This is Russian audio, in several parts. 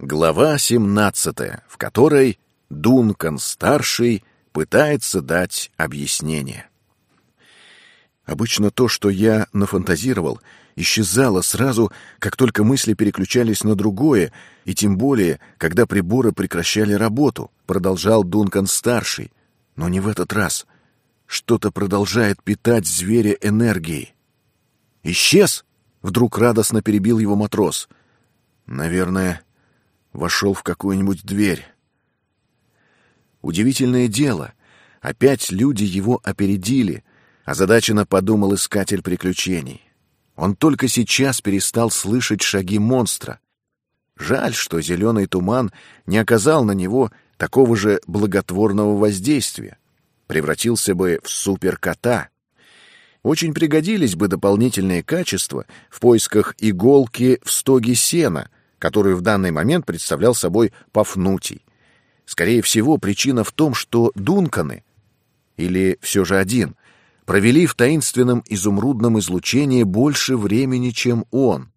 Глава 17, в которой Дункан-старший пытается дать объяснение. Обычно то, что я нафантазировал, исчезало сразу, как только мысли переключались на другое, и тем более, когда приборы прекращали работу, продолжал Дункан-старший. Но не в этот раз. Что-то продолжает питать зверя энергией. «Исчез?» — вдруг радостно перебил его матрос. «Наверное, вошел в какую-нибудь дверь. Удивительное дело. Опять люди его опередили, озадаченно подумал искатель приключений. Он только сейчас перестал слышать шаги монстра. Жаль, что зеленый туман не оказал на него такого же благотворного воздействия. Превратился бы в суперкота. Очень пригодились бы дополнительные качества в поисках иголки в стоге сена — которую в данный момент представлял собой Пафнутий. Скорее всего, причина в том, что Дунканы, или все же один, провели в таинственном изумрудном излучении больше времени, чем он.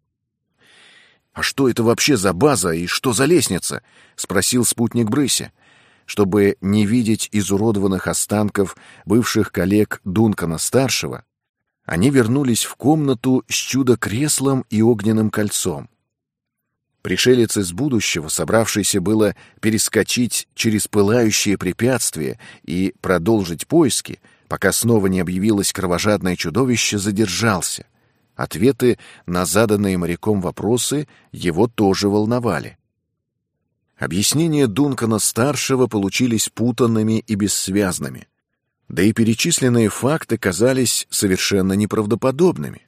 «А что это вообще за база и что за лестница?» — спросил спутник Брыся. Чтобы не видеть изуродованных останков бывших коллег Дункана-старшего, они вернулись в комнату с чудо-креслом и огненным кольцом. Пришелец из будущего, собравшийся было перескочить через пылающие препятствия и продолжить поиски, пока снова не объявилось кровожадное чудовище, задержался. Ответы на заданные моряком вопросы его тоже волновали. Объяснения Дункана-старшего получились путанными и бессвязными. Да и перечисленные факты казались совершенно неправдоподобными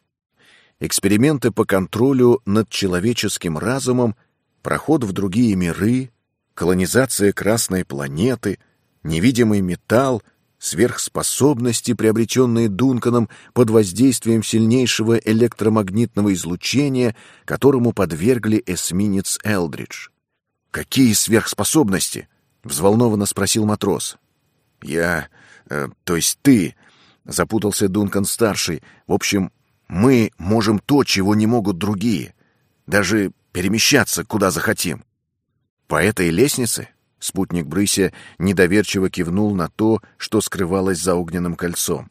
эксперименты по контролю над человеческим разумом, проход в другие миры, колонизация Красной планеты, невидимый металл, сверхспособности, приобретенные Дунканом под воздействием сильнейшего электромагнитного излучения, которому подвергли эсминец Элдридж. «Какие сверхспособности?» — взволнованно спросил матрос. «Я... Э, то есть ты...» — запутался Дункан-старший. «В общем, мы можем то, чего не могут другие. Даже перемещаться, куда захотим. По этой лестнице спутник Брыся недоверчиво кивнул на то, что скрывалось за огненным кольцом.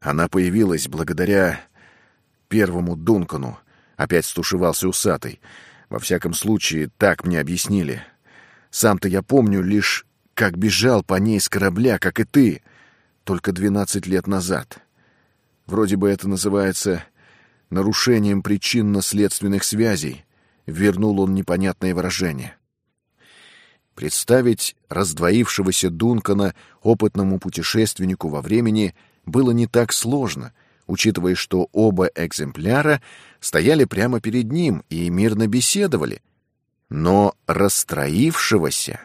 Она появилась благодаря первому Дункану. Опять стушевался усатый. Во всяком случае, так мне объяснили. Сам-то я помню лишь, как бежал по ней с корабля, как и ты, только двенадцать лет назад. Вроде бы это называется нарушением причинно-следственных связей, вернул он непонятное выражение. Представить раздвоившегося Дункана опытному путешественнику во времени было не так сложно, учитывая, что оба экземпляра стояли прямо перед ним и мирно беседовали. Но расстроившегося...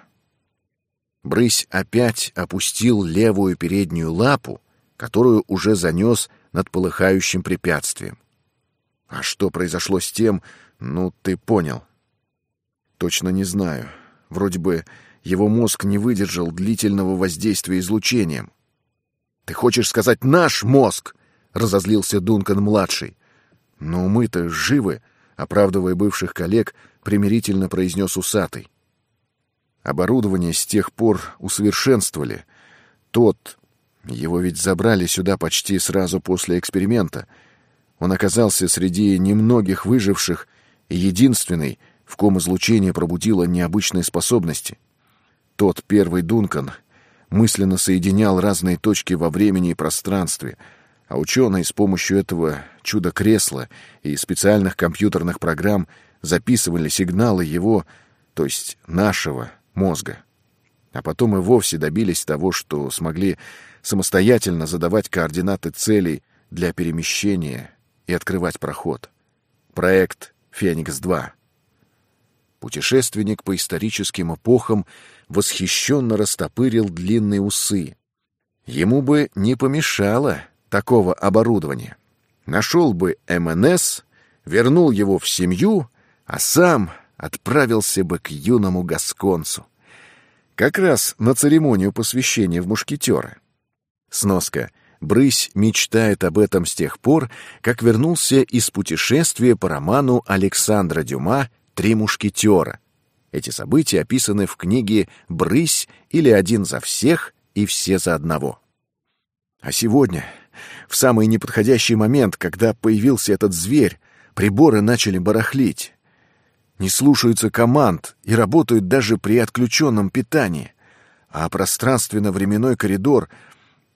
Брысь опять опустил левую переднюю лапу, которую уже занес над полыхающим препятствием. А что произошло с тем, ну, ты понял. Точно не знаю. Вроде бы его мозг не выдержал длительного воздействия излучением. «Ты хочешь сказать «наш мозг»?» — разозлился Дункан-младший. «Но мы-то живы», — оправдывая бывших коллег, примирительно произнес усатый. Оборудование с тех пор усовершенствовали. Тот... Его ведь забрали сюда почти сразу после эксперимента — он оказался среди немногих выживших и единственный, в ком излучение пробудило необычные способности. Тот первый Дункан мысленно соединял разные точки во времени и пространстве, а ученые с помощью этого чудо-кресла и специальных компьютерных программ записывали сигналы его, то есть нашего, мозга. А потом и вовсе добились того, что смогли самостоятельно задавать координаты целей для перемещения и открывать проход. Проект «Феникс-2». Путешественник по историческим эпохам восхищенно растопырил длинные усы. Ему бы не помешало такого оборудования. Нашел бы МНС, вернул его в семью, а сам отправился бы к юному гасконцу. Как раз на церемонию посвящения в мушкетера. Сноска — Брысь мечтает об этом с тех пор, как вернулся из путешествия по роману Александра Дюма «Три мушкетера». Эти события описаны в книге «Брысь» или «Один за всех и все за одного». А сегодня, в самый неподходящий момент, когда появился этот зверь, приборы начали барахлить. Не слушаются команд и работают даже при отключенном питании. А пространственно-временной коридор,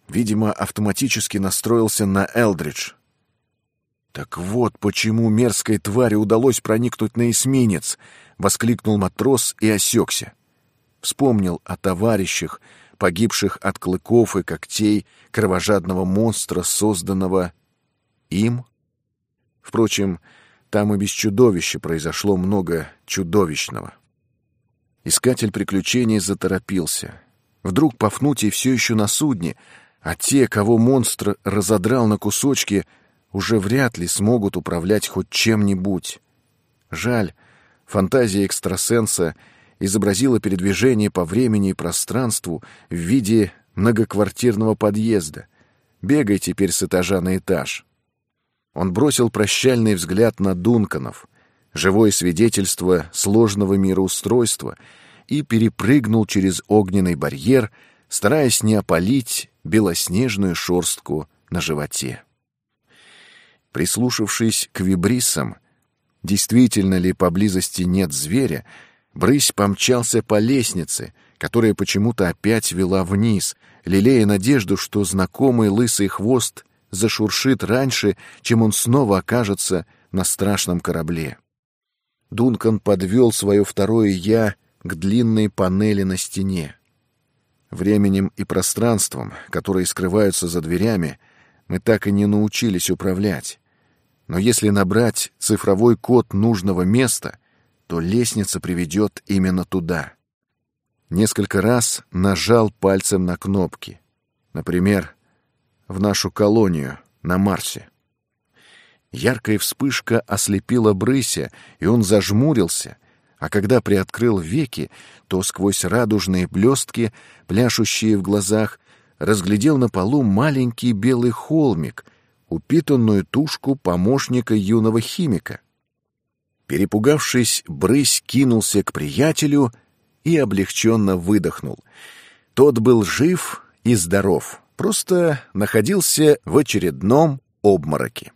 видимо, автоматически настроился на Элдридж. «Так вот, почему мерзкой твари удалось проникнуть на эсминец!» — воскликнул матрос и осекся. Вспомнил о товарищах, погибших от клыков и когтей кровожадного монстра, созданного им. Впрочем, там и без чудовища произошло много чудовищного. Искатель приключений заторопился. Вдруг Пафнутий все еще на судне, а те, кого монстр разодрал на кусочки, уже вряд ли смогут управлять хоть чем-нибудь. Жаль, фантазия экстрасенса изобразила передвижение по времени и пространству в виде многоквартирного подъезда. Бегай теперь с этажа на этаж. Он бросил прощальный взгляд на Дунканов, живое свидетельство сложного мироустройства, и перепрыгнул через огненный барьер, стараясь не опалить белоснежную шорстку на животе. Прислушавшись к вибрисам, действительно ли поблизости нет зверя, Брысь помчался по лестнице, которая почему-то опять вела вниз, лелея надежду, что знакомый лысый хвост зашуршит раньше, чем он снова окажется на страшном корабле. Дункан подвел свое второе «я» к длинной панели на стене. Временем и пространством, которые скрываются за дверями, мы так и не научились управлять. Но если набрать цифровой код нужного места — то лестница приведет именно туда. Несколько раз нажал пальцем на кнопки. Например, в нашу колонию на Марсе. Яркая вспышка ослепила Брыся, и он зажмурился, а когда приоткрыл веки, то сквозь радужные блестки, пляшущие в глазах, разглядел на полу маленький белый холмик, упитанную тушку помощника юного химика. Перепугавшись, Брысь кинулся к приятелю и облегченно выдохнул. Тот был жив и здоров, просто находился в очередном обмороке.